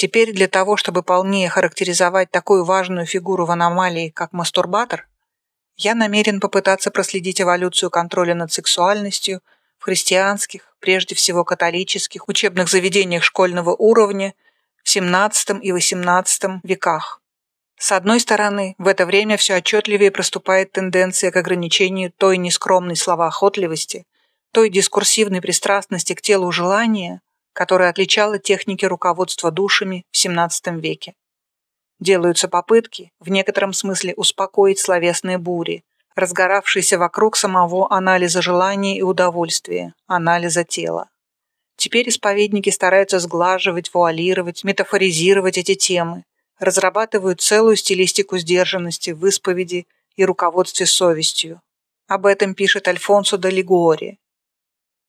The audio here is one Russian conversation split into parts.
Теперь для того, чтобы полнее характеризовать такую важную фигуру в аномалии, как мастурбатор, я намерен попытаться проследить эволюцию контроля над сексуальностью в христианских, прежде всего католических, учебных заведениях школьного уровня в XVII и XVIII веках. С одной стороны, в это время все отчетливее проступает тенденция к ограничению той нескромной словоохотливости, той дискурсивной пристрастности к телу желания, которая отличала техники руководства душами в XVII веке. Делаются попытки, в некотором смысле, успокоить словесные бури, разгоравшиеся вокруг самого анализа желания и удовольствия, анализа тела. Теперь исповедники стараются сглаживать, вуалировать, метафоризировать эти темы, разрабатывают целую стилистику сдержанности в исповеди и руководстве совестью. Об этом пишет Альфонсо де Лигуори.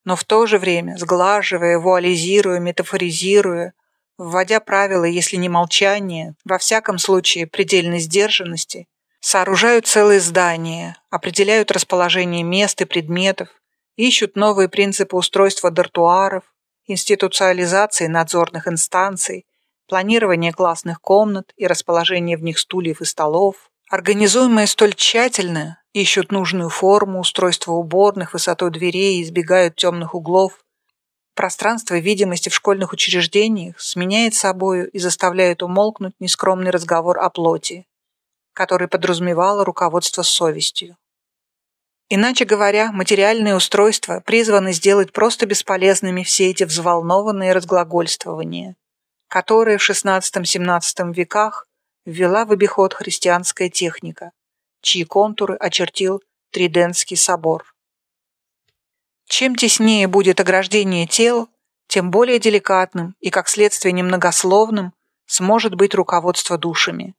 Но в то же время, сглаживая, вуализируя, метафоризируя, вводя правила, если не молчание, во всяком случае предельной сдержанности, сооружают целые здания, определяют расположение мест и предметов, ищут новые принципы устройства дартуаров, институциализации надзорных инстанций, планирование классных комнат и расположение в них стульев и столов, организуемые столь тщательно, ищут нужную форму, устройство уборных, высоту дверей, избегают темных углов. Пространство видимости в школьных учреждениях сменяет собою и заставляет умолкнуть нескромный разговор о плоти, который подразумевало руководство совестью. Иначе говоря, материальные устройства призваны сделать просто бесполезными все эти взволнованные разглагольствования которые в XVI-XVII веках ввела в обиход христианская техника, чьи контуры очертил Триденский собор. Чем теснее будет ограждение тел, тем более деликатным и, как следствие, немногословным сможет быть руководство душами.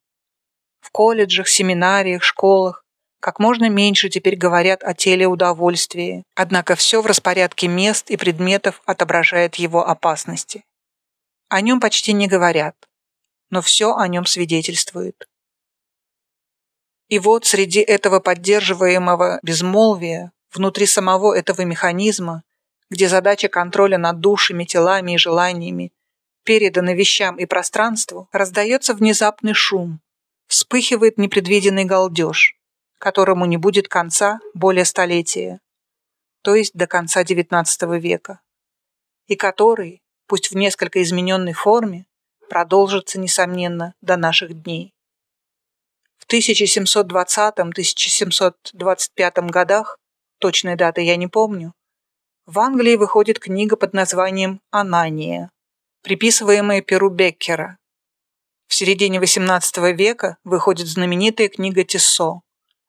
В колледжах, семинариях, школах как можно меньше теперь говорят о теле удовольствия, однако все в распорядке мест и предметов отображает его опасности. О нем почти не говорят, но все о нем свидетельствует. И вот среди этого поддерживаемого безмолвия, внутри самого этого механизма, где задача контроля над душами, телами и желаниями передана вещам и пространству, раздается внезапный шум, вспыхивает непредвиденный галдеж, которому не будет конца более столетия, то есть до конца XIX века, и который, пусть в несколько измененной форме, продолжится, несомненно, до наших дней. В 1720-1725 годах, точной даты я не помню, в Англии выходит книга под названием «Анания», приписываемая Перу Беккера. В середине XVIII века выходит знаменитая книга Тиссо.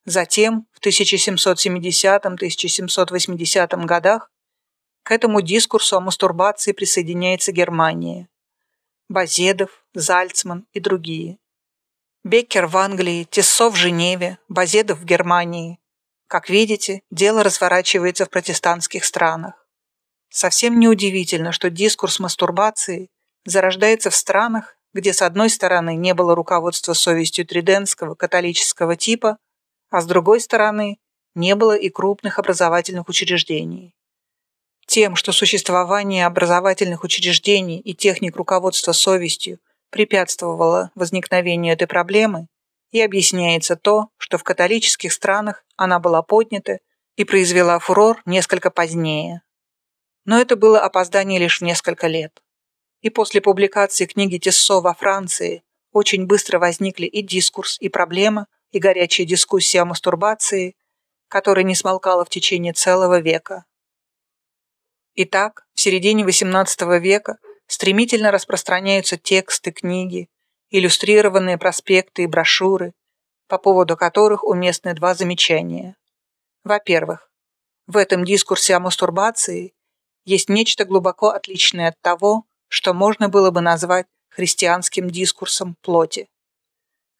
Затем, в 1770-1780 годах, к этому дискурсу о мастурбации присоединяется Германия. Базедов, Зальцман и другие. Беккер в Англии, Тессо в Женеве, Базедов в Германии. Как видите, дело разворачивается в протестантских странах. Совсем неудивительно, что дискурс мастурбации зарождается в странах, где с одной стороны не было руководства совестью триденского католического типа, а с другой стороны не было и крупных образовательных учреждений. Тем, что существование образовательных учреждений и техник руководства совестью препятствовало возникновению этой проблемы, и объясняется то, что в католических странах она была поднята и произвела фурор несколько позднее. Но это было опоздание лишь несколько лет. И после публикации книги Тессо во Франции очень быстро возникли и дискурс, и проблема, и горячая дискуссия о мастурбации, которая не смолкала в течение целого века. Итак, в середине XVIII века стремительно распространяются тексты, книги, иллюстрированные проспекты и брошюры, по поводу которых уместны два замечания. Во-первых, в этом дискурсе о мастурбации есть нечто глубоко отличное от того, что можно было бы назвать христианским дискурсом плоти,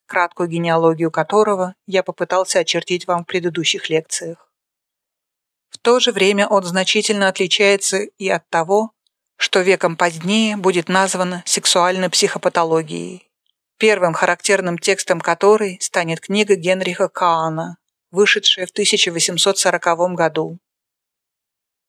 краткую генеалогию которого я попытался очертить вам в предыдущих лекциях. В то же время он значительно отличается и от того, что веком позднее будет названо сексуальной психопатологией, первым характерным текстом которой станет книга Генриха Каана, вышедшая в 1840 году.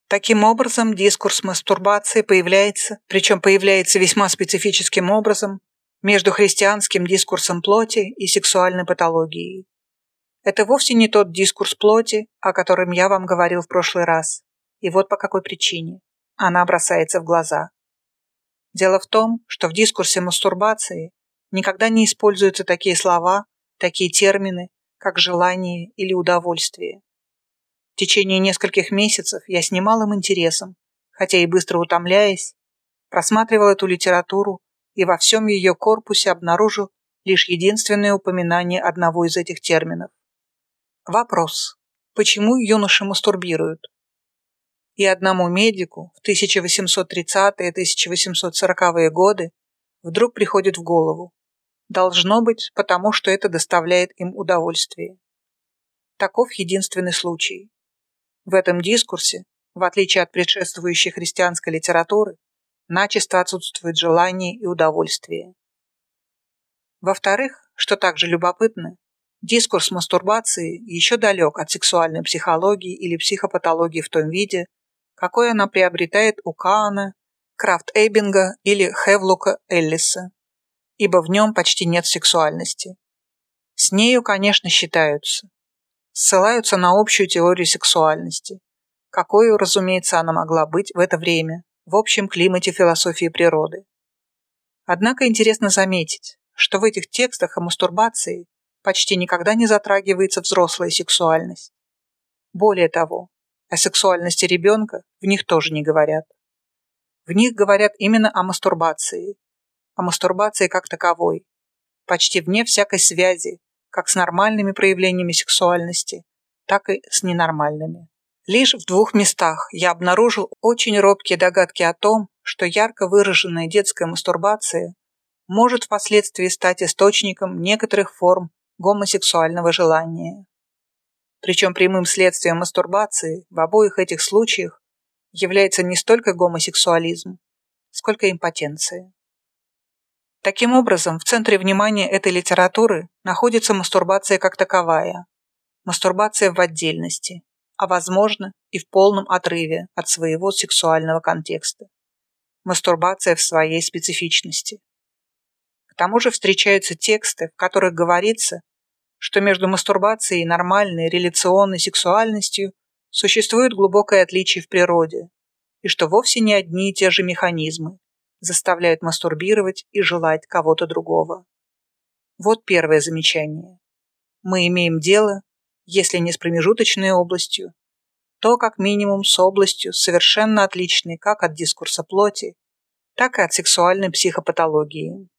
Таким образом, дискурс мастурбации появляется, причем появляется весьма специфическим образом, между христианским дискурсом плоти и сексуальной патологией. Это вовсе не тот дискурс плоти, о котором я вам говорил в прошлый раз. И вот по какой причине. Она бросается в глаза. Дело в том, что в дискурсе мастурбации никогда не используются такие слова, такие термины, как желание или удовольствие. В течение нескольких месяцев я с немалым интересом, хотя и быстро утомляясь, просматривал эту литературу и во всем ее корпусе обнаружил лишь единственное упоминание одного из этих терминов. Вопрос. Почему юноши мастурбируют? И одному медику в 1830-1840-е годы вдруг приходит в голову. Должно быть, потому что это доставляет им удовольствие. Таков единственный случай. В этом дискурсе, в отличие от предшествующей христианской литературы, начисто отсутствует желание и удовольствие. Во-вторых, что также любопытно, дискурс мастурбации еще далек от сексуальной психологии или психопатологии в том виде, какой она приобретает у Каана, Крафт-Эйбинга или Хевлука Эллиса, ибо в нем почти нет сексуальности. С нею, конечно, считаются. Ссылаются на общую теорию сексуальности, какой, разумеется, она могла быть в это время, в общем климате философии природы. Однако интересно заметить, что в этих текстах о мастурбации почти никогда не затрагивается взрослая сексуальность. Более того, о сексуальности ребенка в них тоже не говорят. В них говорят именно о мастурбации, о мастурбации как таковой, почти вне всякой связи как с нормальными проявлениями сексуальности, так и с ненормальными. Лишь в двух местах я обнаружил очень робкие догадки о том, что ярко выраженная детская мастурбация может впоследствии стать источником некоторых форм гомосексуального желания. Причем прямым следствием мастурбации в обоих этих случаях является не столько гомосексуализм, сколько импотенция. Таким образом, в центре внимания этой литературы находится мастурбация как таковая, мастурбация в отдельности, а возможно и в полном отрыве от своего сексуального контекста. Мастурбация в своей специфичности. К тому же встречаются тексты, в которых говорится, что между мастурбацией и нормальной реляционной сексуальностью существует глубокое отличие в природе, и что вовсе не одни и те же механизмы заставляют мастурбировать и желать кого-то другого. Вот первое замечание. Мы имеем дело если не с промежуточной областью, то как минимум с областью, совершенно отличной как от дискурса плоти, так и от сексуальной психопатологии.